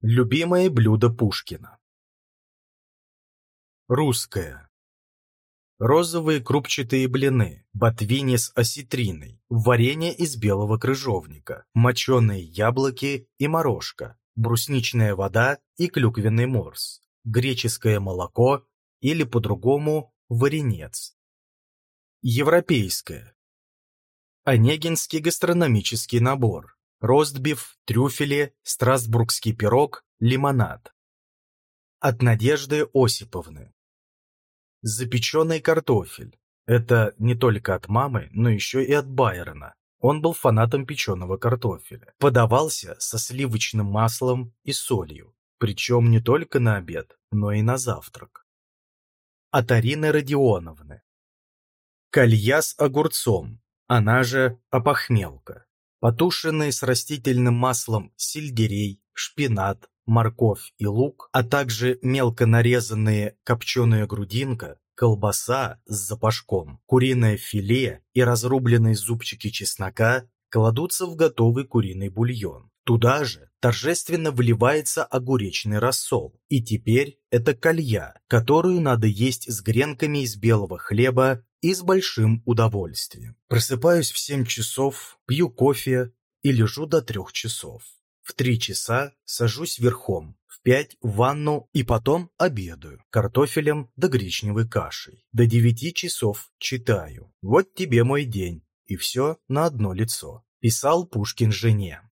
Любимое блюдо Пушкина. Русское. Розовые крупчатые блины, ботвини с осетриной, варенье из белого крыжовника, моченые яблоки и морожка, брусничная вода и клюквенный морс, греческое молоко или по-другому варенец. Европейское. Онегинский гастрономический набор ростбиф, трюфели, страсбургский пирог, лимонад. От Надежды Осиповны. Запеченный картофель. Это не только от мамы, но еще и от Байрона. Он был фанатом печеного картофеля. Подавался со сливочным маслом и солью. Причем не только на обед, но и на завтрак. От Арины Родионовны. Колья с огурцом, она же опохмелка потушенные с растительным маслом сельдерей, шпинат, морковь и лук, а также мелко нарезанные копченая грудинка, колбаса с запашком, куриное филе и разрубленные зубчики чеснока кладутся в готовый куриный бульон. Туда же торжественно выливается огуречный рассол. И теперь это колья, которую надо есть с гренками из белого хлеба и с большим удовольствием. Просыпаюсь в 7 часов, пью кофе и лежу до 3 часов. В 3 часа сажусь верхом, в 5 в ванну и потом обедаю картофелем да гречневой кашей. До 9 часов читаю. Вот тебе мой день. И все на одно лицо. Писал Пушкин жене.